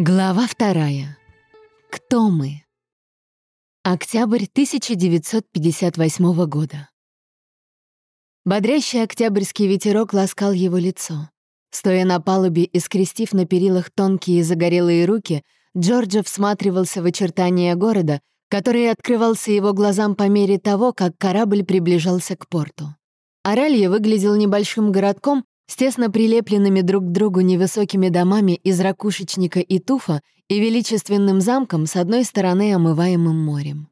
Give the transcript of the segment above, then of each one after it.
Глава вторая. Кто мы? Октябрь 1958 года. Бодрящий октябрьский ветерок ласкал его лицо. Стоя на палубе и скрестив на перилах тонкие загорелые руки, Джорджа всматривался в очертания города, который открывался его глазам по мере того, как корабль приближался к порту. Оралье выглядел небольшим городком, с тесно прилепленными друг к другу невысокими домами из ракушечника и туфа и величественным замком с одной стороны омываемым морем.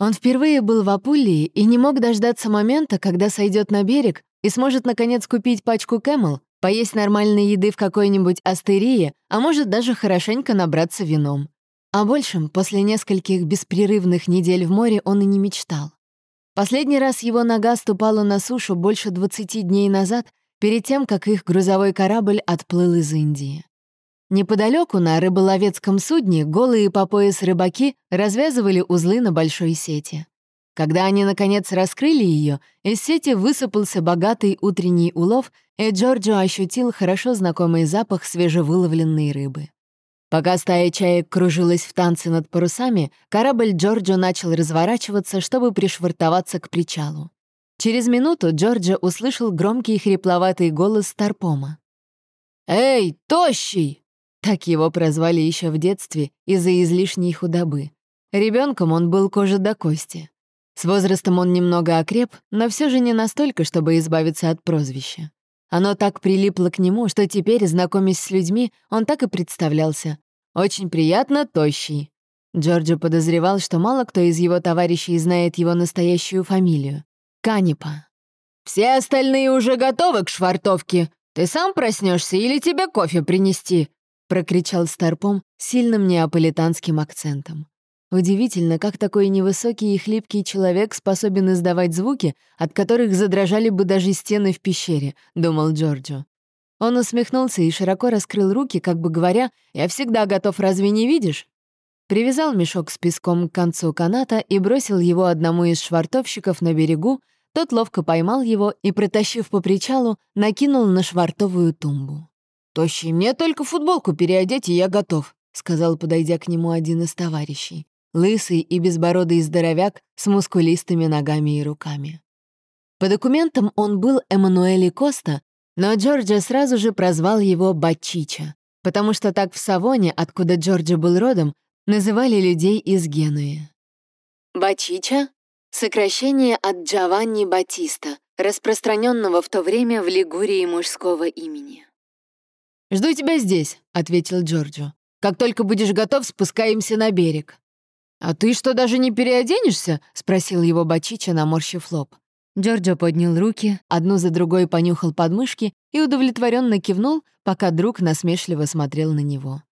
Он впервые был в Апулии и не мог дождаться момента, когда сойдет на берег и сможет наконец купить пачку Camel, поесть нормальной еды в какой-нибудь остерии, а может даже хорошенько набраться вином. О большем после нескольких беспрерывных недель в море он и не мечтал. Последний раз его нога ступала на сушу больше 20 дней назад, перед тем, как их грузовой корабль отплыл из Индии. Неподалеку на рыболовецком судне голые по пояс рыбаки развязывали узлы на большой сети. Когда они, наконец, раскрыли ее, из сети высыпался богатый утренний улов, и Джорджо ощутил хорошо знакомый запах свежевыловленной рыбы. Пока стая чаек кружилась в танце над парусами, корабль Джорджо начал разворачиваться, чтобы пришвартоваться к причалу. Через минуту Джорджа услышал громкий хрипловатый голос Старпома. «Эй, тощий!» Так его прозвали еще в детстве из-за излишней худобы. Ребенком он был кожа до кости. С возрастом он немного окреп, но все же не настолько, чтобы избавиться от прозвища. Оно так прилипло к нему, что теперь, знакомясь с людьми, он так и представлялся. «Очень приятно, тощий». Джорджо подозревал, что мало кто из его товарищей знает его настоящую фамилию. Канипа. «Все остальные уже готовы к швартовке. Ты сам проснешься или тебе кофе принести?» — прокричал Старпом сильным неаполитанским акцентом. Удивительно, как такой невысокий и хлипкий человек способен издавать звуки, от которых задрожали бы даже стены в пещере, — думал Джорджо. Он усмехнулся и широко раскрыл руки, как бы говоря, «Я всегда готов, разве не видишь?» Привязал мешок с песком к концу каната и бросил его одному из швартовщиков на берегу, тот ловко поймал его и, протащив по причалу, накинул на швартовую тумбу. «Тощий, мне только футболку переодеть, и я готов», — сказал, подойдя к нему один из товарищей. Лысый и безбородый здоровяк с мускулистыми ногами и руками. По документам он был Эммануэли Коста, но Джорджа сразу же прозвал его Бачича, потому что так в Савоне, откуда Джорджа был родом, называли людей из Генуи. Бачича — сокращение от Джованни Батиста, распространенного в то время в Лигурии мужского имени. «Жду тебя здесь», — ответил Джорджо. «Как только будешь готов, спускаемся на берег». «А ты что, даже не переоденешься?» — спросил его Бачича, наморщив лоб. Джорджо поднял руки, одну за другой понюхал подмышки и удовлетворенно кивнул, пока друг насмешливо смотрел на него.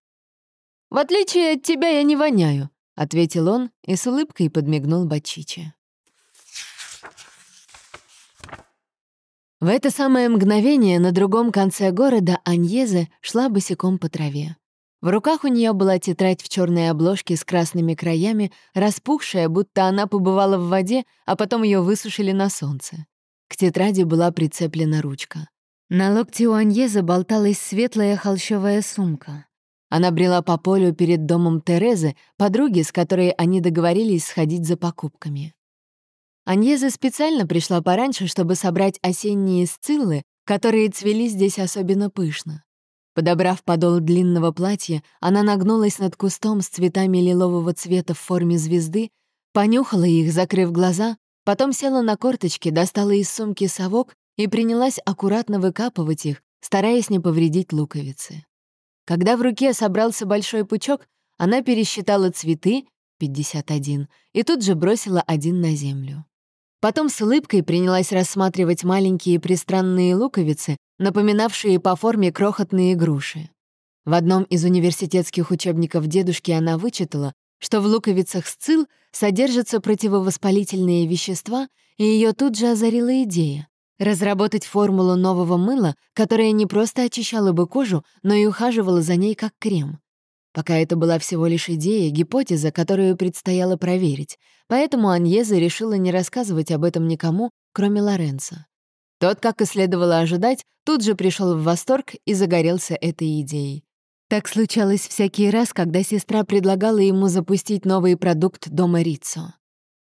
«В отличие от тебя я не воняю», — ответил он и с улыбкой подмигнул Бачиче. В это самое мгновение на другом конце города Аньезе шла босиком по траве. В руках у нее была тетрадь в черной обложке с красными краями, распухшая, будто она побывала в воде, а потом ее высушили на солнце. К тетради была прицеплена ручка. На локте у Аньеза болталась светлая холщовая сумка. Она брела по полю перед домом Терезы, подруги, с которой они договорились сходить за покупками. Аньеза специально пришла пораньше, чтобы собрать осенние сциллы, которые цвели здесь особенно пышно. Подобрав подол длинного платья, она нагнулась над кустом с цветами лилового цвета в форме звезды, понюхала их, закрыв глаза, потом села на корточки, достала из сумки совок и принялась аккуратно выкапывать их, стараясь не повредить луковицы. Когда в руке собрался большой пучок, она пересчитала цветы, 51, и тут же бросила один на землю. Потом с улыбкой принялась рассматривать маленькие пристранные луковицы, напоминавшие по форме крохотные груши. В одном из университетских учебников дедушки она вычитала, что в луковицах сцил содержатся противовоспалительные вещества, и ее тут же озарила идея разработать формулу нового мыла, которая не просто очищала бы кожу, но и ухаживала за ней как крем. Пока это была всего лишь идея, гипотеза, которую предстояло проверить, поэтому Аньеза решила не рассказывать об этом никому, кроме Лоренцо. Тот, как и следовало ожидать, тут же пришел в восторг и загорелся этой идеей. Так случалось всякий раз, когда сестра предлагала ему запустить новый продукт дома Риццо.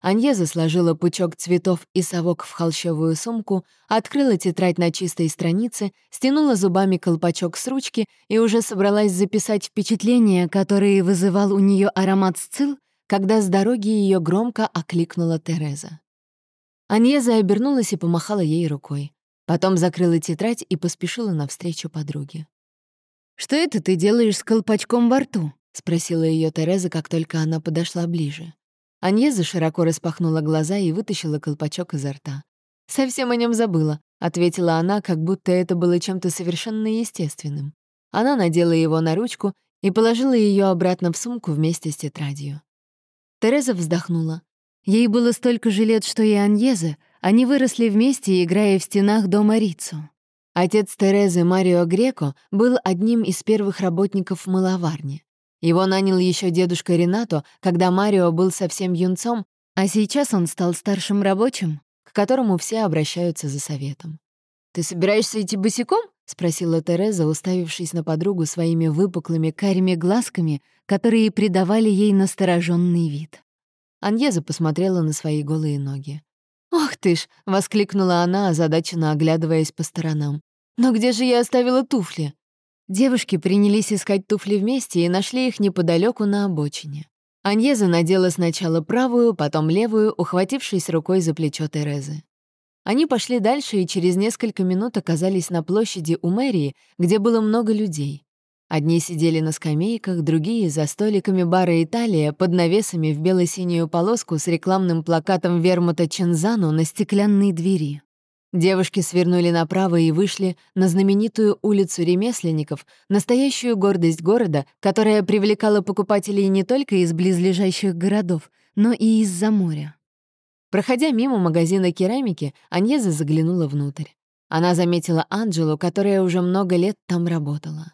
Аньеза сложила пучок цветов и совок в холщовую сумку, открыла тетрадь на чистой странице, стянула зубами колпачок с ручки и уже собралась записать впечатления, которые вызывал у нее аромат сцил, когда с дороги ее громко окликнула Тереза. Аньеза обернулась и помахала ей рукой. Потом закрыла тетрадь и поспешила навстречу подруге. «Что это ты делаешь с колпачком во рту?» — спросила ее Тереза, как только она подошла ближе. Аньеза широко распахнула глаза и вытащила колпачок изо рта. «Совсем о нем забыла», — ответила она, как будто это было чем-то совершенно естественным. Она надела его на ручку и положила ее обратно в сумку вместе с тетрадью. Тереза вздохнула. Ей было столько же лет, что и Аньезе, они выросли вместе, играя в стенах дома Рицу. Отец Терезы Марио Греко был одним из первых работников мыловарни. Его нанял еще дедушка Ренато, когда Марио был совсем юнцом, а сейчас он стал старшим рабочим, к которому все обращаются за советом. «Ты собираешься идти босиком?» — спросила Тереза, уставившись на подругу своими выпуклыми карими глазками, которые придавали ей настороженный вид. Аньеза посмотрела на свои голые ноги. «Ох ты ж!» — воскликнула она, озадаченно оглядываясь по сторонам. «Но где же я оставила туфли?» Девушки принялись искать туфли вместе и нашли их неподалеку на обочине. Аньеза надела сначала правую, потом левую, ухватившись рукой за плечо Терезы. Они пошли дальше и через несколько минут оказались на площади у мэрии, где было много людей. Одни сидели на скамейках, другие — за столиками бара «Италия» под навесами в бело-синюю полоску с рекламным плакатом Вермута Чензану на стеклянной двери. Девушки свернули направо и вышли на знаменитую улицу ремесленников, настоящую гордость города, которая привлекала покупателей не только из близлежащих городов, но и из-за моря. Проходя мимо магазина керамики, Аньеза заглянула внутрь. Она заметила Анджелу, которая уже много лет там работала.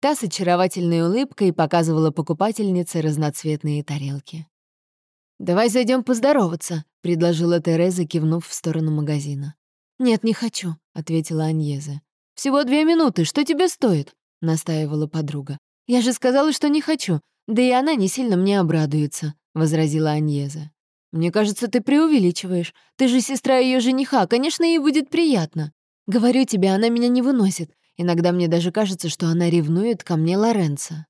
Та с очаровательной улыбкой показывала покупательнице разноцветные тарелки. «Давай зайдем поздороваться», — предложила Тереза, кивнув в сторону магазина. «Нет, не хочу», — ответила Аньеза. «Всего две минуты, что тебе стоит?» — настаивала подруга. «Я же сказала, что не хочу, да и она не сильно мне обрадуется», — возразила Аньеза. «Мне кажется, ты преувеличиваешь. Ты же сестра ее жениха, конечно, ей будет приятно. Говорю тебе, она меня не выносит. Иногда мне даже кажется, что она ревнует ко мне Лоренцо».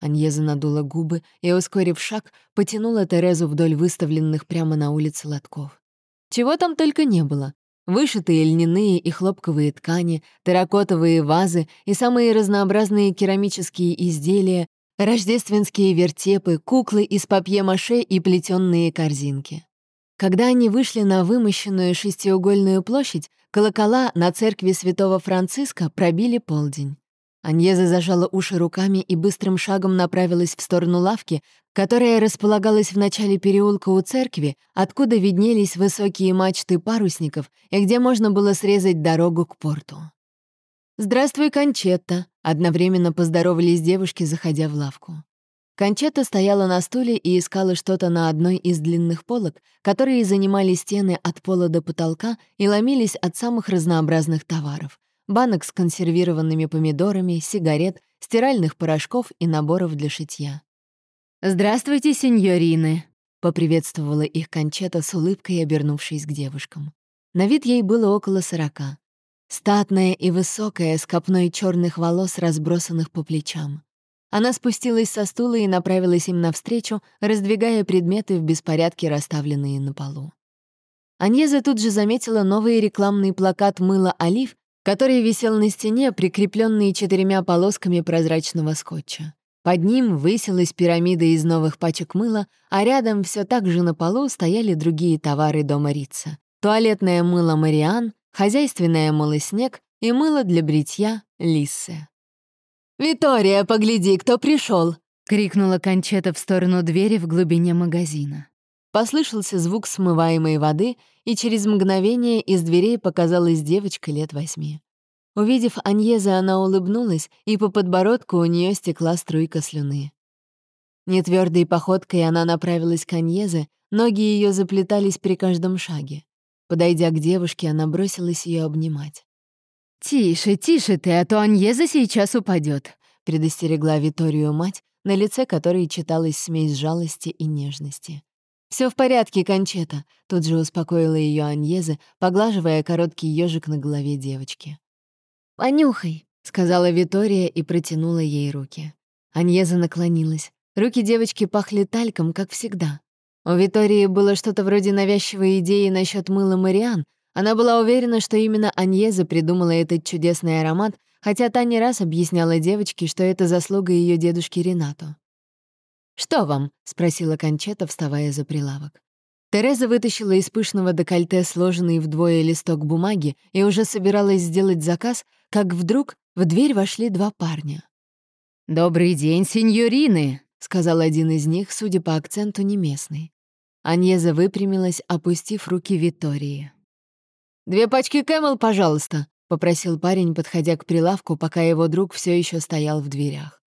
Аньеза надула губы и, ускорив шаг, потянула Терезу вдоль выставленных прямо на улице лотков. Чего там только не было. Вышитые льняные и хлопковые ткани, терракотовые вазы и самые разнообразные керамические изделия, рождественские вертепы, куклы из папье-маше и плетённые корзинки. Когда они вышли на вымощенную шестиугольную площадь, колокола на церкви святого Франциска пробили полдень. Аньеза зажала уши руками и быстрым шагом направилась в сторону лавки, которая располагалась в начале переулка у церкви, откуда виднелись высокие мачты парусников и где можно было срезать дорогу к порту. «Здравствуй, Кончетта!» — одновременно поздоровались девушки, заходя в лавку. Кончета стояла на стуле и искала что-то на одной из длинных полок, которые занимали стены от пола до потолка и ломились от самых разнообразных товаров — банок с консервированными помидорами, сигарет, стиральных порошков и наборов для шитья. «Здравствуйте, сеньорины!» — поприветствовала их Кончета с улыбкой, обернувшись к девушкам. На вид ей было около сорока. Статная и высокая, с копной черных волос, разбросанных по плечам. Она спустилась со стула и направилась им навстречу, раздвигая предметы в беспорядке, расставленные на полу. Аньеза тут же заметила новый рекламный плакат мыла «Олив», который висел на стене, прикрепленный четырьмя полосками прозрачного скотча. Под ним высилась пирамида из новых пачек мыла, а рядом все так же на полу стояли другие товары дома Рица. Туалетное мыло «Мариан», хозяйственное мыло «Снег» и мыло для бритья «Лиссе». «Витория, погляди, кто пришел! крикнула Кончета в сторону двери в глубине магазина. Послышался звук смываемой воды, и через мгновение из дверей показалась девочка лет восьми. Увидев Аньеза, она улыбнулась, и по подбородку у нее стекла струйка слюны. Нетвёрдой походкой она направилась к Аньезе, ноги ее заплетались при каждом шаге. Подойдя к девушке, она бросилась ее обнимать. «Тише, тише ты, а то Аньеза сейчас упадет. — предостерегла Виторию мать, на лице которой читалась смесь жалости и нежности. Все в порядке, Кончета», — тут же успокоила ее Аньезе, поглаживая короткий ежик на голове девочки. «Понюхай», — сказала Витория и протянула ей руки. Аньеза наклонилась. Руки девочки пахли тальком, как всегда. У Витории было что-то вроде навязчивой идеи насчет мыла Мариан. Она была уверена, что именно Аньеза придумала этот чудесный аромат, хотя та не раз объясняла девочке, что это заслуга ее дедушки Ренату. «Что вам?» — спросила Кончета, вставая за прилавок. Тереза вытащила из пышного декольте сложенный вдвое листок бумаги и уже собиралась сделать заказ, как вдруг в дверь вошли два парня. «Добрый день, сеньорины!» — сказал один из них, судя по акценту, не местный. Аньеза выпрямилась, опустив руки Витории. «Две пачки Camel, пожалуйста», — попросил парень, подходя к прилавку, пока его друг все еще стоял в дверях.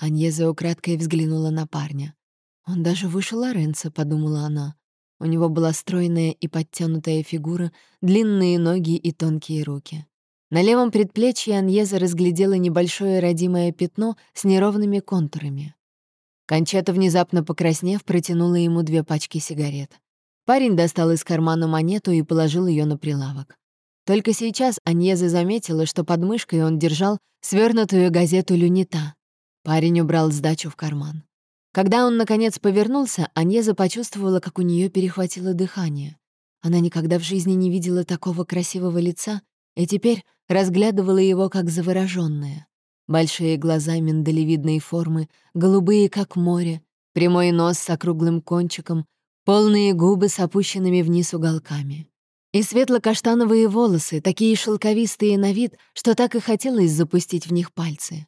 Аньеза украдкой взглянула на парня. «Он даже выше Лоренца», — подумала она. У него была стройная и подтянутая фигура, длинные ноги и тонкие руки. На левом предплечье Аньеза разглядела небольшое родимое пятно с неровными контурами. Кончата, внезапно покраснев, протянула ему две пачки сигарет. Парень достал из кармана монету и положил ее на прилавок. Только сейчас Аньеза заметила, что под мышкой он держал свернутую газету «Люнита». Парень убрал сдачу в карман. Когда он, наконец, повернулся, Аньеза почувствовала, как у нее перехватило дыхание. Она никогда в жизни не видела такого красивого лица и теперь разглядывала его как заворожённая. Большие глаза миндалевидной формы, голубые, как море, прямой нос с округлым кончиком, полные губы с опущенными вниз уголками. И светло-каштановые волосы, такие шелковистые на вид, что так и хотелось запустить в них пальцы.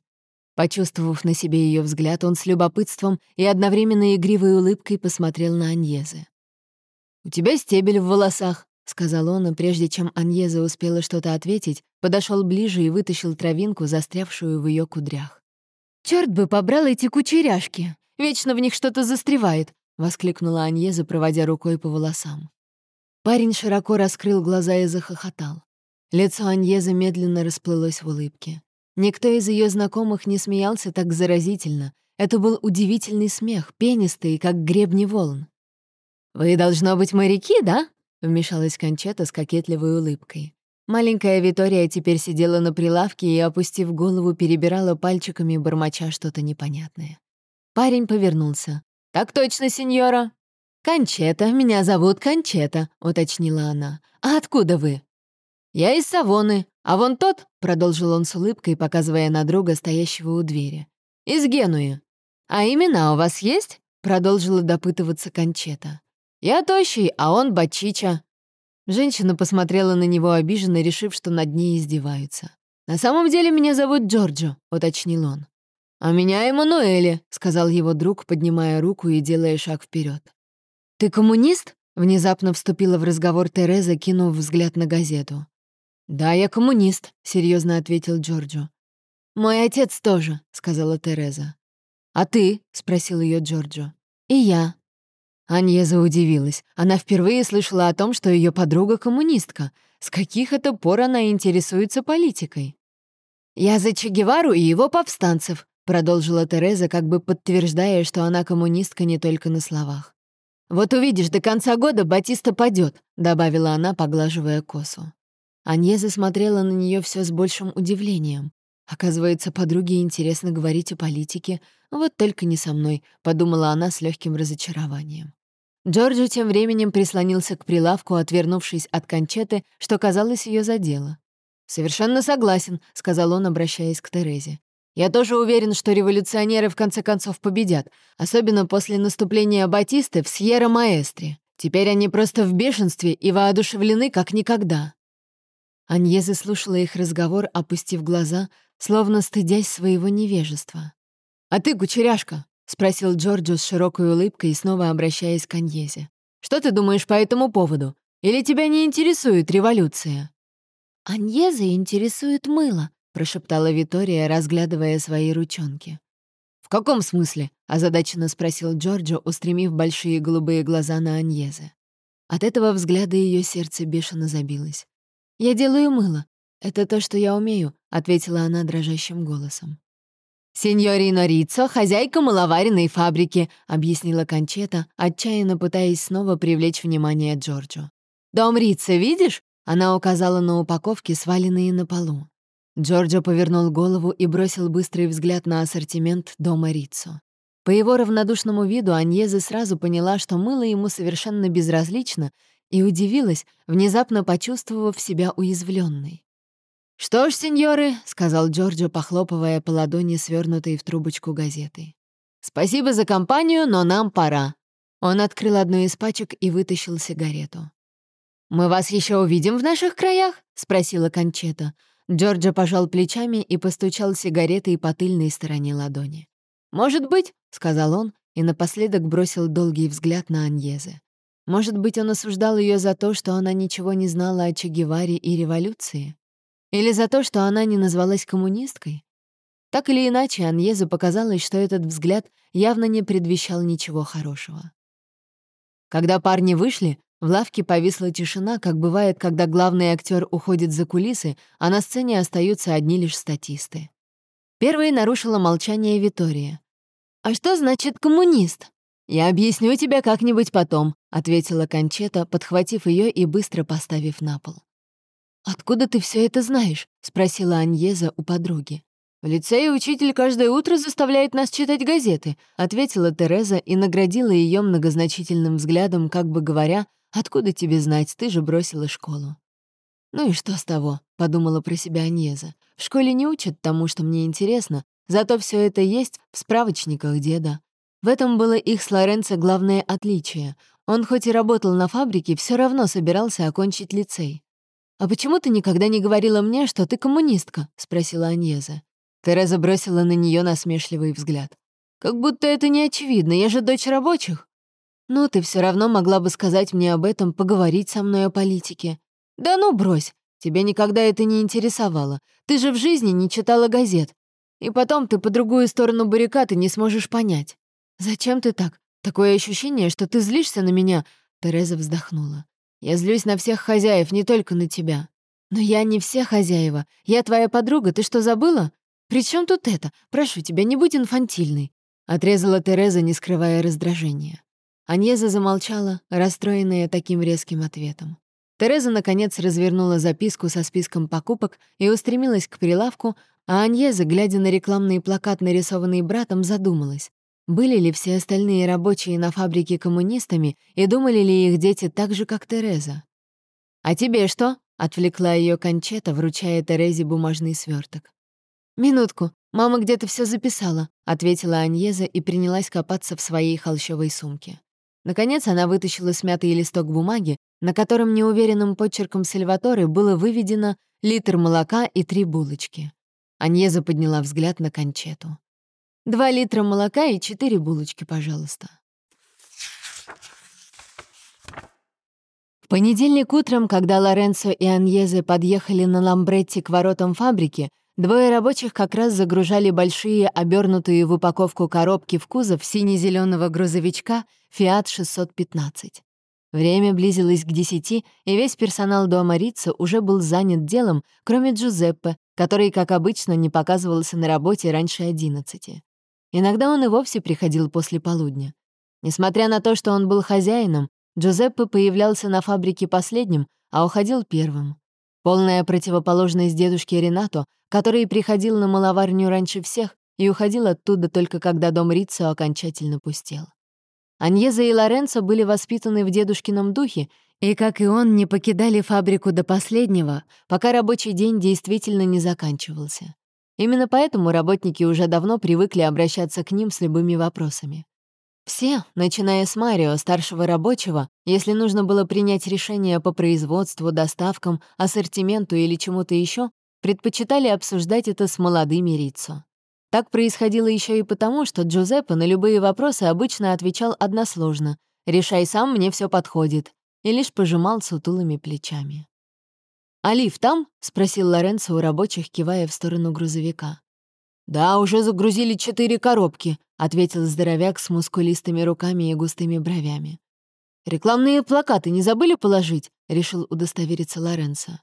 Почувствовав на себе ее взгляд, он с любопытством и одновременно игривой улыбкой посмотрел на Аньезе. «У тебя стебель в волосах», — сказал он, и прежде чем Аньеза успела что-то ответить, подошел ближе и вытащил травинку, застрявшую в ее кудрях. «Чёрт бы побрал эти кучеряшки! Вечно в них что-то застревает!» — воскликнула Аньеза, проводя рукой по волосам. Парень широко раскрыл глаза и захохотал. Лицо Аньезы медленно расплылось в улыбке. Никто из ее знакомых не смеялся так заразительно. Это был удивительный смех, пенистый, как гребни волн. «Вы, должно быть, моряки, да?» — вмешалась Кончета с кокетливой улыбкой. Маленькая Витория теперь сидела на прилавке и, опустив голову, перебирала пальчиками, бормоча что-то непонятное. Парень повернулся. «Так точно, сеньора!» «Кончета, меня зовут Кончета», — уточнила она. «А откуда вы?» «Я из Савоны, а вон тот», — продолжил он с улыбкой, показывая на друга, стоящего у двери. «Из Генуи». «А имена у вас есть?» — продолжила допытываться Кончета. «Я тощий, а он бачича». Женщина посмотрела на него обиженно, решив, что над ней издеваются. «На самом деле меня зовут Джорджо», — уточнил он. «А меня Эммануэли», — сказал его друг, поднимая руку и делая шаг вперед. «Ты коммунист?» — внезапно вступила в разговор Тереза, кинув взгляд на газету. «Да, я коммунист», — серьезно ответил Джорджо. «Мой отец тоже», — сказала Тереза. «А ты?» — спросил ее Джорджо. «И я», Аньеза удивилась. Она впервые слышала о том, что ее подруга коммунистка. С каких это пор она интересуется политикой? «Я за Че Гевару и его повстанцев», — продолжила Тереза, как бы подтверждая, что она коммунистка не только на словах. «Вот увидишь, до конца года Батиста падет, добавила она, поглаживая косу. Аньеза смотрела на нее все с большим удивлением. Оказывается, подруге интересно говорить о политике, вот только не со мной, подумала она с легким разочарованием. Джорджо тем временем прислонился к прилавку, отвернувшись от кончеты, что, казалось, ее задело. «Совершенно согласен», — сказал он, обращаясь к Терезе. «Я тоже уверен, что революционеры в конце концов победят, особенно после наступления Батисты в Сьерра-Маэстре. Теперь они просто в бешенстве и воодушевлены как никогда». Аньеза слушала их разговор, опустив глаза, словно стыдясь своего невежества. «А ты, кучеряшка, — спросил Джорджо с широкой улыбкой и снова обращаясь к Аньезе. «Что ты думаешь по этому поводу? Или тебя не интересует революция?» «Аньеза интересует мыло», — прошептала Витория, разглядывая свои ручонки. «В каком смысле?» — озадаченно спросил Джорджо, устремив большие голубые глаза на Аньезе. От этого взгляда ее сердце бешено забилось. «Я делаю мыло. Это то, что я умею», — ответила она дрожащим голосом. «Сеньорино Рицо, хозяйка маловаренной фабрики», — объяснила Кончета, отчаянно пытаясь снова привлечь внимание Джорджо. «Дом Рица, видишь?» — она указала на упаковки, сваленные на полу. Джорджо повернул голову и бросил быстрый взгляд на ассортимент дома Рицо. По его равнодушному виду Аньеза сразу поняла, что мыло ему совершенно безразлично, и удивилась, внезапно почувствовав себя уязвленной. «Что ж, сеньоры», — сказал Джорджо, похлопывая по ладони, свернутой в трубочку газеты. «Спасибо за компанию, но нам пора». Он открыл одну из пачек и вытащил сигарету. «Мы вас еще увидим в наших краях?» — спросила Кончета. Джорджо пожал плечами и постучал сигаретой по тыльной стороне ладони. «Может быть», — сказал он, и напоследок бросил долгий взгляд на Аньезе. Может быть, он осуждал ее за то, что она ничего не знала о Че Геваре и революции? Или за то, что она не назвалась коммунисткой? Так или иначе, Аньезу показалось, что этот взгляд явно не предвещал ничего хорошего. Когда парни вышли, в лавке повисла тишина, как бывает, когда главный актер уходит за кулисы, а на сцене остаются одни лишь статисты. Первой нарушила молчание Витория. «А что значит коммунист?» «Я объясню тебе как-нибудь потом», — ответила Кончета, подхватив ее и быстро поставив на пол. «Откуда ты все это знаешь?» — спросила Аньеза у подруги. «В лицее учитель каждое утро заставляет нас читать газеты», — ответила Тереза и наградила ее многозначительным взглядом, как бы говоря, «Откуда тебе знать, ты же бросила школу». «Ну и что с того?» — подумала про себя Аньеза. «В школе не учат тому, что мне интересно, зато все это есть в справочниках деда». В этом было их с Лоренцо главное отличие. Он хоть и работал на фабрике, все равно собирался окончить лицей. «А почему ты никогда не говорила мне, что ты коммунистка?» — спросила Аньеза. Тереза бросила на нее насмешливый взгляд. «Как будто это не очевидно, я же дочь рабочих». «Ну, ты все равно могла бы сказать мне об этом, поговорить со мной о политике». «Да ну, брось, тебе никогда это не интересовало. Ты же в жизни не читала газет. И потом ты по другую сторону баррикады не сможешь понять». «Зачем ты так? Такое ощущение, что ты злишься на меня», — Тереза вздохнула. Я злюсь на всех хозяев, не только на тебя. Но я не все хозяева. Я твоя подруга, ты что, забыла? При чем тут это? Прошу тебя, не будь инфантильной. Отрезала Тереза, не скрывая раздражения. Аньеза замолчала, расстроенная таким резким ответом. Тереза, наконец, развернула записку со списком покупок и устремилась к прилавку, а Аньеза, глядя на рекламный плакат, нарисованный братом, задумалась. Были ли все остальные рабочие на фабрике коммунистами и думали ли их дети так же, как Тереза? «А тебе что?» — отвлекла ее Кончета, вручая Терезе бумажный сверток. «Минутку, мама где-то все записала», — ответила Аньеза и принялась копаться в своей холщовой сумке. Наконец она вытащила смятый листок бумаги, на котором неуверенным почерком Сальваторе было выведено литр молока и три булочки. Аньеза подняла взгляд на Кончету. Два литра молока и четыре булочки, пожалуйста. В понедельник утром, когда Лоренцо и Аньезе подъехали на Ламбретти к воротам фабрики, двое рабочих как раз загружали большие, обернутые в упаковку коробки в кузов сине-зеленого грузовичка «Фиат 615». Время близилось к десяти, и весь персонал дома Рица уже был занят делом, кроме Джузеппе, который, как обычно, не показывался на работе раньше одиннадцати. Иногда он и вовсе приходил после полудня. Несмотря на то, что он был хозяином, Джузеппе появлялся на фабрике последним, а уходил первым. Полная противоположность дедушке Ренато, который приходил на маловарню раньше всех и уходил оттуда только когда дом Риццо окончательно пустел. Аньеза и Лоренцо были воспитаны в дедушкином духе и, как и он, не покидали фабрику до последнего, пока рабочий день действительно не заканчивался. Именно поэтому работники уже давно привыкли обращаться к ним с любыми вопросами. Все, начиная с Марио, старшего рабочего, если нужно было принять решение по производству, доставкам, ассортименту или чему-то еще, предпочитали обсуждать это с молодыми Риццо. Так происходило еще и потому, что Джузеппе на любые вопросы обычно отвечал односложно «решай сам, мне все подходит», и лишь пожимал сутулыми плечами. «Олив там?» — спросил Лоренцо у рабочих, кивая в сторону грузовика. «Да, уже загрузили четыре коробки», — ответил здоровяк с мускулистыми руками и густыми бровями. «Рекламные плакаты не забыли положить?» — решил удостовериться Лоренцо.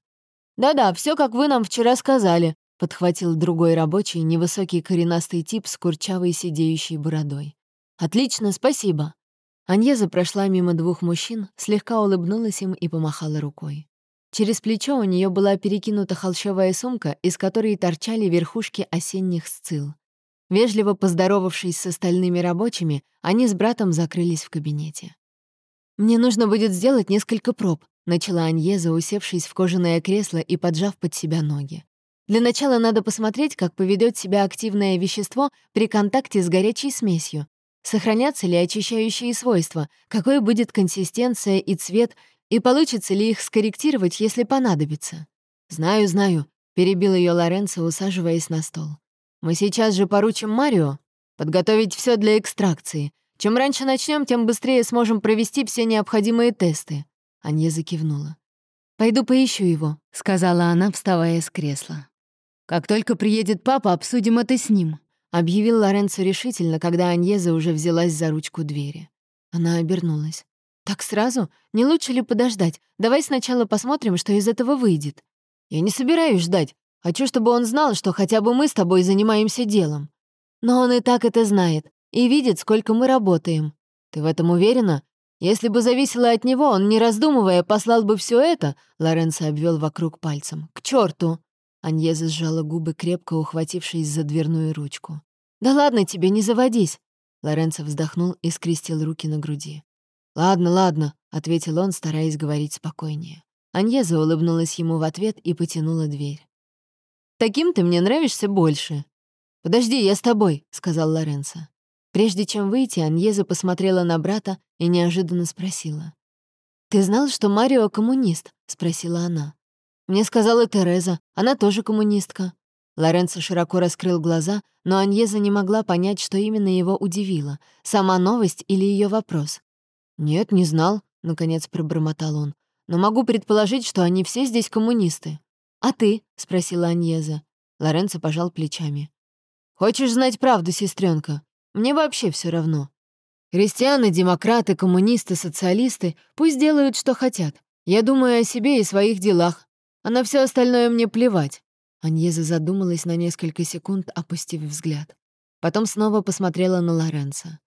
«Да-да, все как вы нам вчера сказали», — подхватил другой рабочий, невысокий коренастый тип с курчавой сидеющей бородой. «Отлично, спасибо». Аньеза прошла мимо двух мужчин, слегка улыбнулась им и помахала рукой. Через плечо у нее была перекинута холщовая сумка, из которой торчали верхушки осенних сцил. Вежливо поздоровавшись с остальными рабочими, они с братом закрылись в кабинете. «Мне нужно будет сделать несколько проб», — начала Аньеза, усевшись в кожаное кресло и поджав под себя ноги. «Для начала надо посмотреть, как поведет себя активное вещество при контакте с горячей смесью. Сохранятся ли очищающие свойства, какой будет консистенция и цвет, и получится ли их скорректировать, если понадобится. «Знаю, знаю», — перебил ее Лоренцо, усаживаясь на стол. «Мы сейчас же поручим Марио подготовить все для экстракции. Чем раньше начнем, тем быстрее сможем провести все необходимые тесты». Анье закивнула. «Пойду поищу его», — сказала она, вставая с кресла. «Как только приедет папа, обсудим это с ним», — объявил Лоренцо решительно, когда Аньеза уже взялась за ручку двери. Она обернулась. «Так сразу? Не лучше ли подождать? Давай сначала посмотрим, что из этого выйдет». «Я не собираюсь ждать. Хочу, чтобы он знал, что хотя бы мы с тобой занимаемся делом». «Но он и так это знает и видит, сколько мы работаем. Ты в этом уверена? Если бы зависело от него, он, не раздумывая, послал бы все это, Лоренцо обвел вокруг пальцем. К черту! Аньеза сжала губы, крепко ухватившись за дверную ручку. «Да ладно тебе, не заводись!» Лоренцо вздохнул и скрестил руки на груди. «Ладно, ладно», — ответил он, стараясь говорить спокойнее. Аньеза улыбнулась ему в ответ и потянула дверь. «Таким ты мне нравишься больше». «Подожди, я с тобой», — сказал Лоренцо. Прежде чем выйти, Аньеза посмотрела на брата и неожиданно спросила. «Ты знал, что Марио коммунист?» — спросила она. «Мне сказала Тереза, она тоже коммунистка». Лоренцо широко раскрыл глаза, но Аньеза не могла понять, что именно его удивило — сама новость или ее вопрос. «Нет, не знал», — наконец пробормотал он. «Но могу предположить, что они все здесь коммунисты». «А ты?» — спросила Аньеза. Лоренцо пожал плечами. «Хочешь знать правду, сестренка? Мне вообще все равно. Христианы, демократы, коммунисты, социалисты пусть делают, что хотят. Я думаю о себе и своих делах, а на все остальное мне плевать». Аньеза задумалась на несколько секунд, опустив взгляд. Потом снова посмотрела на Лоренцо.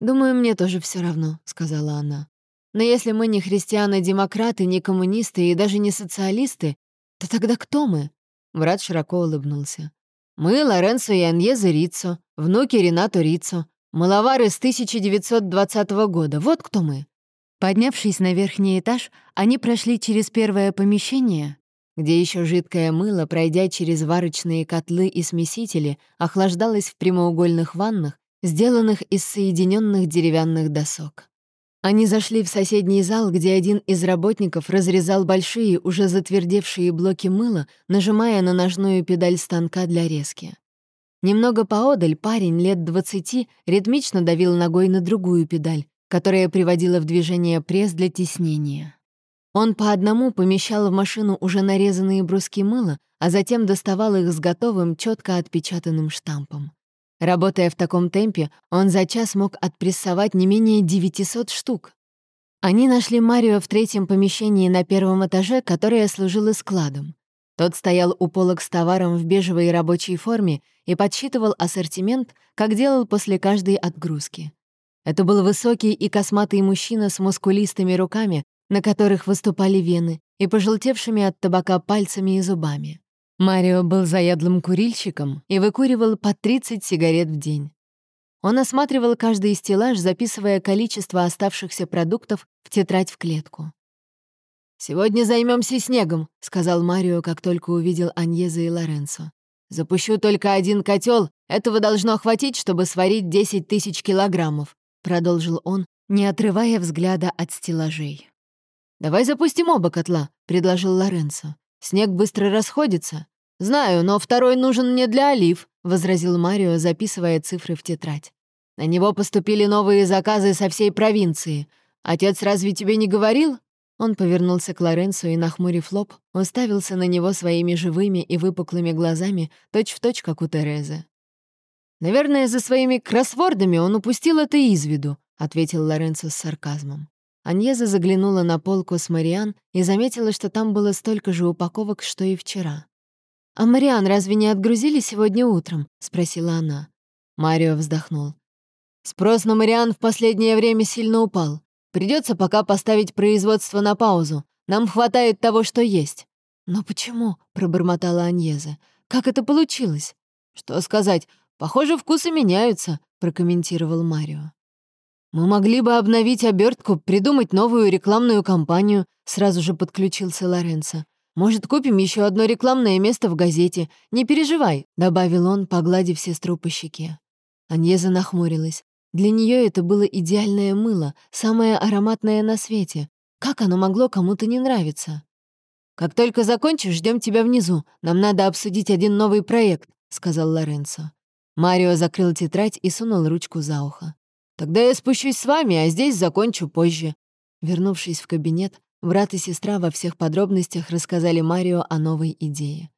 «Думаю, мне тоже все равно», — сказала она. «Но если мы не христианы-демократы, не коммунисты и даже не социалисты, то тогда кто мы?» Брат широко улыбнулся. Мы Лоренцо и Аньеза Риццо, внуки Ренато Риццо, маловары с 1920 года. Вот кто мы». Поднявшись на верхний этаж, они прошли через первое помещение, где еще жидкое мыло, пройдя через варочные котлы и смесители, охлаждалось в прямоугольных ваннах, сделанных из соединенных деревянных досок. Они зашли в соседний зал, где один из работников разрезал большие, уже затвердевшие блоки мыла, нажимая на ножную педаль станка для резки. Немного поодаль парень лет двадцати ритмично давил ногой на другую педаль, которая приводила в движение пресс для теснения. Он по одному помещал в машину уже нарезанные бруски мыла, а затем доставал их с готовым, четко отпечатанным штампом. Работая в таком темпе, он за час мог отпрессовать не менее 900 штук. Они нашли Марио в третьем помещении на первом этаже, которое служило складом. Тот стоял у полок с товаром в бежевой рабочей форме и подсчитывал ассортимент, как делал после каждой отгрузки. Это был высокий и косматый мужчина с мускулистыми руками, на которых выступали вены, и пожелтевшими от табака пальцами и зубами. Марио был заядлым курильщиком и выкуривал по 30 сигарет в день. Он осматривал каждый стеллаж, записывая количество оставшихся продуктов в тетрадь в клетку. «Сегодня займемся снегом», — сказал Марио, как только увидел Аньеза и Лоренцо. «Запущу только один котел. Этого должно хватить, чтобы сварить 10 тысяч килограммов», — продолжил он, не отрывая взгляда от стеллажей. «Давай запустим оба котла», — предложил Лоренцо. Снег быстро расходится. Знаю, но второй нужен мне для олив», — возразил Марио, записывая цифры в тетрадь. «На него поступили новые заказы со всей провинции. Отец разве тебе не говорил?» Он повернулся к Лоренцо и, нахмурив лоб, уставился на него своими живыми и выпуклыми глазами, точь-в-точь, точь, как у Терезы. «Наверное, за своими кроссвордами он упустил это из виду», — ответил Лоренцо с сарказмом. Аньеза заглянула на полку с Мариан и заметила, что там было столько же упаковок, что и вчера. «А Мариан разве не отгрузили сегодня утром?» — спросила она. Марио вздохнул. «Спрос на Мариан в последнее время сильно упал. Придется пока поставить производство на паузу. Нам хватает того, что есть». «Но почему?» — пробормотала Аньеза. «Как это получилось?» «Что сказать? Похоже, вкусы меняются», — прокомментировал Марио. «Мы могли бы обновить обертку, придумать новую рекламную кампанию», — сразу же подключился Лоренцо. «Может, купим еще одно рекламное место в газете? Не переживай», — добавил он, погладив сестру по щеке. Аньеза нахмурилась. Для нее это было идеальное мыло, самое ароматное на свете. Как оно могло кому-то не нравиться? «Как только закончишь, ждем тебя внизу. Нам надо обсудить один новый проект», — сказал Лоренцо. Марио закрыл тетрадь и сунул ручку за ухо. «Тогда я спущусь с вами, а здесь закончу позже». Вернувшись в кабинет, брат и сестра во всех подробностях рассказали Марио о новой идее.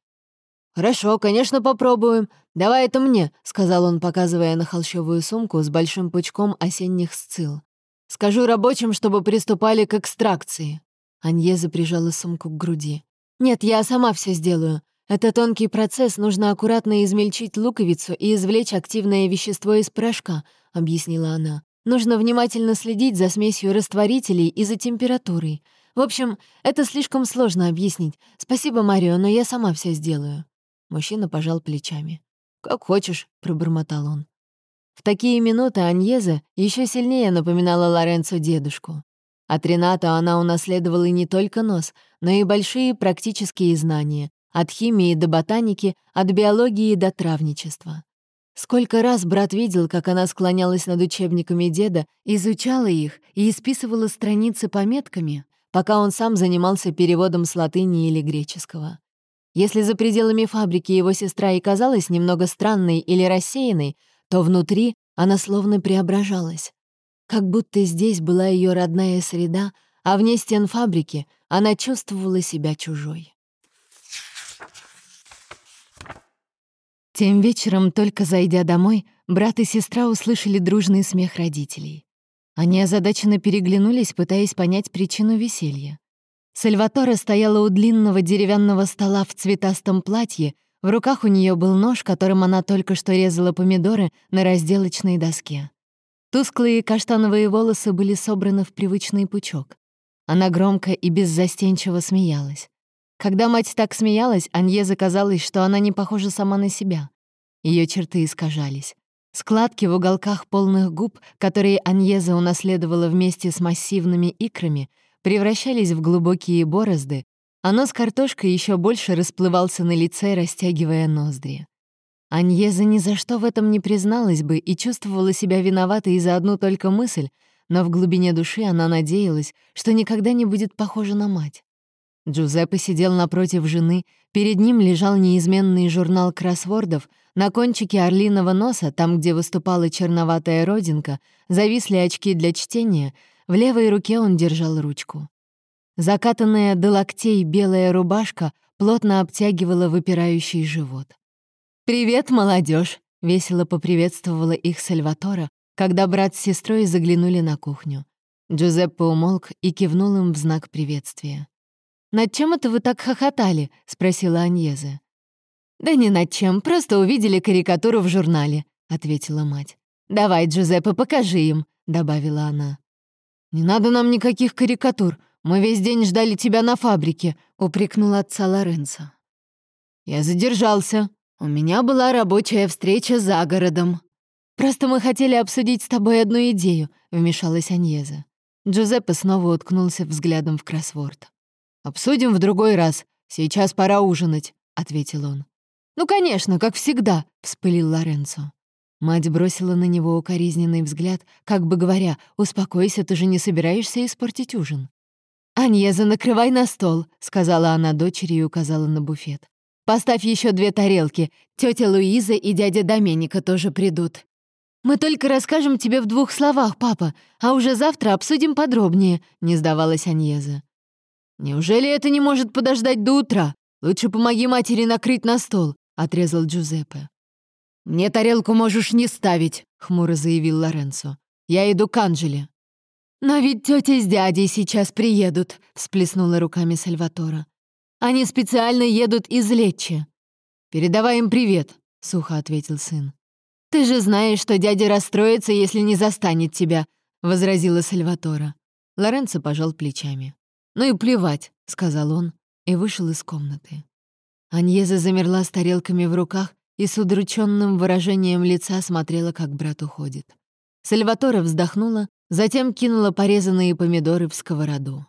«Хорошо, конечно, попробуем. Давай это мне», — сказал он, показывая на холщовую сумку с большим пучком осенних сцил. «Скажу рабочим, чтобы приступали к экстракции». Аньеза прижала сумку к груди. «Нет, я сама все сделаю. Это тонкий процесс, нужно аккуратно измельчить луковицу и извлечь активное вещество из порошка», — объяснила она. «Нужно внимательно следить за смесью растворителей и за температурой. В общем, это слишком сложно объяснить. Спасибо, Марио, но я сама все сделаю». Мужчина пожал плечами. «Как хочешь», — пробормотал он. В такие минуты Аньеза еще сильнее напоминала Лоренцо дедушку. От Рената она унаследовала не только нос, но и большие практические знания, от химии до ботаники, от биологии до травничества. Сколько раз брат видел, как она склонялась над учебниками деда, изучала их и исписывала страницы пометками, пока он сам занимался переводом с латыни или греческого. Если за пределами фабрики его сестра и казалась немного странной или рассеянной, то внутри она словно преображалась. Как будто здесь была ее родная среда, а вне стен фабрики она чувствовала себя чужой. Тем вечером, только зайдя домой, брат и сестра услышали дружный смех родителей. Они озадаченно переглянулись, пытаясь понять причину веселья. Сальватора стояла у длинного деревянного стола в цветастом платье, в руках у нее был нож, которым она только что резала помидоры на разделочной доске. Тусклые каштановые волосы были собраны в привычный пучок. Она громко и беззастенчиво смеялась. Когда мать так смеялась, Анье заказалось, что она не похожа сама на себя. Ее черты искажались. Складки в уголках полных губ, которые Аньеза унаследовала вместе с массивными икрами, превращались в глубокие борозды, а нос картошкой еще больше расплывался на лице, растягивая ноздри. Аньеза ни за что в этом не призналась бы и чувствовала себя виноватой за одну только мысль, но в глубине души она надеялась, что никогда не будет похожа на мать. Джузеппе сидел напротив жены, перед ним лежал неизменный журнал кроссвордов, на кончике орлиного носа, там, где выступала черноватая родинка, зависли очки для чтения — в левой руке он держал ручку. Закатанная до локтей белая рубашка плотно обтягивала выпирающий живот. «Привет, молодежь! весело поприветствовала их Сальватора, когда брат с сестрой заглянули на кухню. Джузеппе умолк и кивнул им в знак приветствия. «Над чем это вы так хохотали?» — спросила Аньеза. «Да ни над чем, просто увидели карикатуру в журнале», — ответила мать. «Давай, Джузеппе, покажи им», — добавила она. «Не надо нам никаких карикатур. Мы весь день ждали тебя на фабрике», — упрекнул отца Лоренцо. «Я задержался. У меня была рабочая встреча за городом. Просто мы хотели обсудить с тобой одну идею», — вмешалась Аньеза. Джузеппе снова уткнулся взглядом в кроссворд. «Обсудим в другой раз. Сейчас пора ужинать», — ответил он. «Ну, конечно, как всегда», — вспылил Лоренцо. Мать бросила на него укоризненный взгляд, как бы говоря, «Успокойся, ты же не собираешься испортить ужин». «Аньеза, накрывай на стол», — сказала она дочери и указала на буфет. «Поставь еще две тарелки. Тетя Луиза и дядя Доменика тоже придут». «Мы только расскажем тебе в двух словах, папа, а уже завтра обсудим подробнее», — не сдавалась Аньеза. «Неужели это не может подождать до утра? Лучше помоги матери накрыть на стол», — отрезал Джузеппе. «Мне тарелку можешь не ставить», — хмуро заявил Лоренцо. «Я иду к Анжеле». «Но ведь тетя с дядей сейчас приедут», — всплеснула руками Сальватора. «Они специально едут из Лечи». «Передавай им привет», — сухо ответил сын. «Ты же знаешь, что дядя расстроится, если не застанет тебя», — возразила Сальватора. Лоренцо пожал плечами. «Ну и плевать», — сказал он и вышел из комнаты. Аньеза замерла с тарелками в руках и с удрученным выражением лица смотрела, как брат уходит. Сальватора вздохнула, затем кинула порезанные помидоры в сковороду.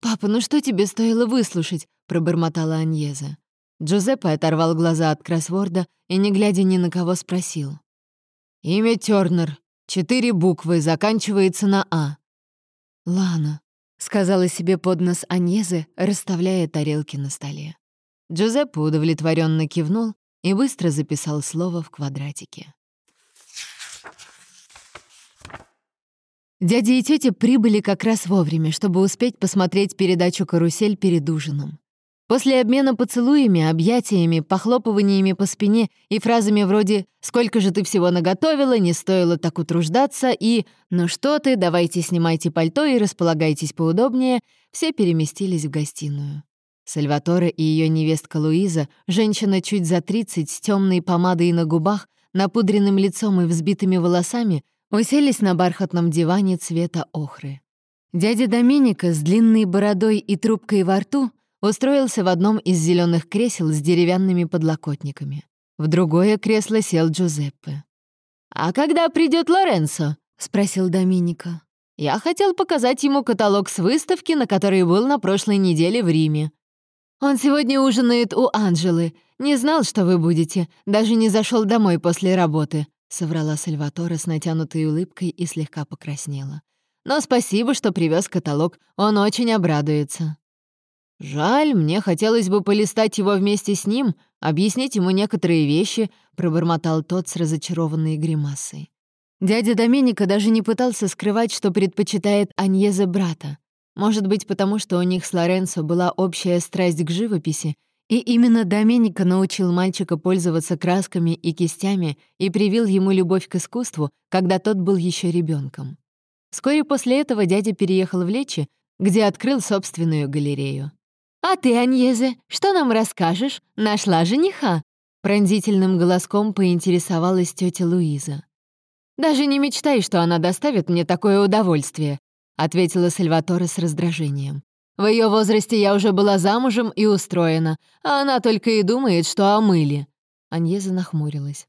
«Папа, ну что тебе стоило выслушать?» — пробормотала Аньеза. Джузеппе оторвал глаза от кроссворда и, не глядя ни на кого, спросил. «Имя Тёрнер. Четыре буквы, заканчивается на «А». «Лана», — сказала себе под нос Аньезы, расставляя тарелки на столе. Джузеппе удовлетворенно кивнул и быстро записал слово в квадратике. Дядя и тетя прибыли как раз вовремя, чтобы успеть посмотреть передачу «Карусель» перед ужином. После обмена поцелуями, объятиями, похлопываниями по спине и фразами вроде «Сколько же ты всего наготовила, не стоило так утруждаться» и «Ну что ты, давайте снимайте пальто и располагайтесь поудобнее», все переместились в гостиную. Сальваторе и ее невестка Луиза, женщина чуть за 30 с темной помадой на губах, напудренным лицом и взбитыми волосами, уселись на бархатном диване цвета охры. Дядя Доминика с длинной бородой и трубкой во рту устроился в одном из зеленых кресел с деревянными подлокотниками. В другое кресло сел Джузеппе. «А когда придет Лоренцо?» — спросил Доминика. «Я хотел показать ему каталог с выставки, на которой был на прошлой неделе в Риме. Он сегодня ужинает у Анжелы. Не знал, что вы будете. Даже не зашел домой после работы», — соврала Сальватора с натянутой улыбкой и слегка покраснела. «Но спасибо, что привез каталог. Он очень обрадуется». «Жаль, мне хотелось бы полистать его вместе с ним, объяснить ему некоторые вещи», — пробормотал тот с разочарованной гримасой. Дядя Доменика даже не пытался скрывать, что предпочитает Аньезе брата. Может быть, потому что у них с Лоренцо была общая страсть к живописи, и именно Доменика научил мальчика пользоваться красками и кистями и привил ему любовь к искусству, когда тот был еще ребенком. Вскоре после этого дядя переехал в Лечи, где открыл собственную галерею. «А ты, Аньезе, что нам расскажешь? Нашла жениха?» Пронзительным голоском поинтересовалась тетя Луиза. «Даже не мечтай, что она доставит мне такое удовольствие», ответила Сальваторе с раздражением. «В ее возрасте я уже была замужем и устроена, а она только и думает, что о мыле». Аньеза нахмурилась.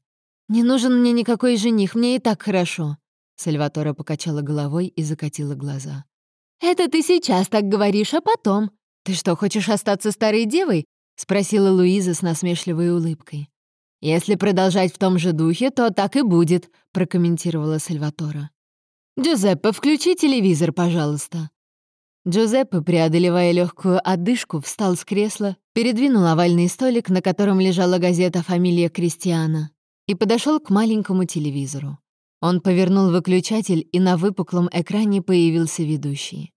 «Не нужен мне никакой жених, мне и так хорошо». Сальваторе покачала головой и закатила глаза. «Это ты сейчас так говоришь, а потом. «Ты что, хочешь остаться старой девой?» — спросила Луиза с насмешливой улыбкой. «Если продолжать в том же духе, то так и будет», — прокомментировала Сальватора. «Джузеппе, включи телевизор, пожалуйста». Джузеппе, преодолевая легкую отдышку, встал с кресла, передвинул овальный столик, на котором лежала газета «Фамилия Кристиана», и подошел к маленькому телевизору. Он повернул выключатель, и на выпуклом экране появился ведущий.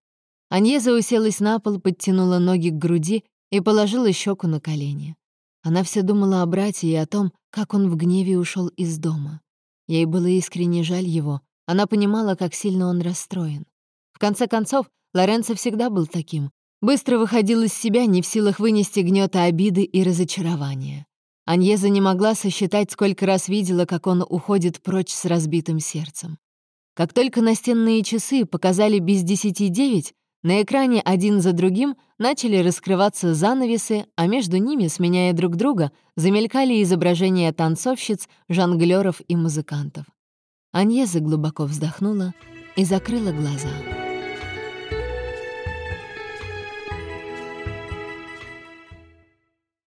Аньеза уселась на пол, подтянула ноги к груди и положила щеку на колени. Она все думала о брате и о том, как он в гневе ушел из дома. Ей было искренне жаль его, она понимала, как сильно он расстроен. В конце концов, Лоренцо всегда был таким. Быстро выходил из себя, не в силах вынести гнета обиды и разочарования. Аньеза не могла сосчитать, сколько раз видела, как он уходит прочь с разбитым сердцем. Как только настенные часы показали без десяти девять, на экране один за другим начали раскрываться занавесы, а между ними, сменяя друг друга, замелькали изображения танцовщиц, жонглёров и музыкантов. Аньеза глубоко вздохнула и закрыла глаза.